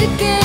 music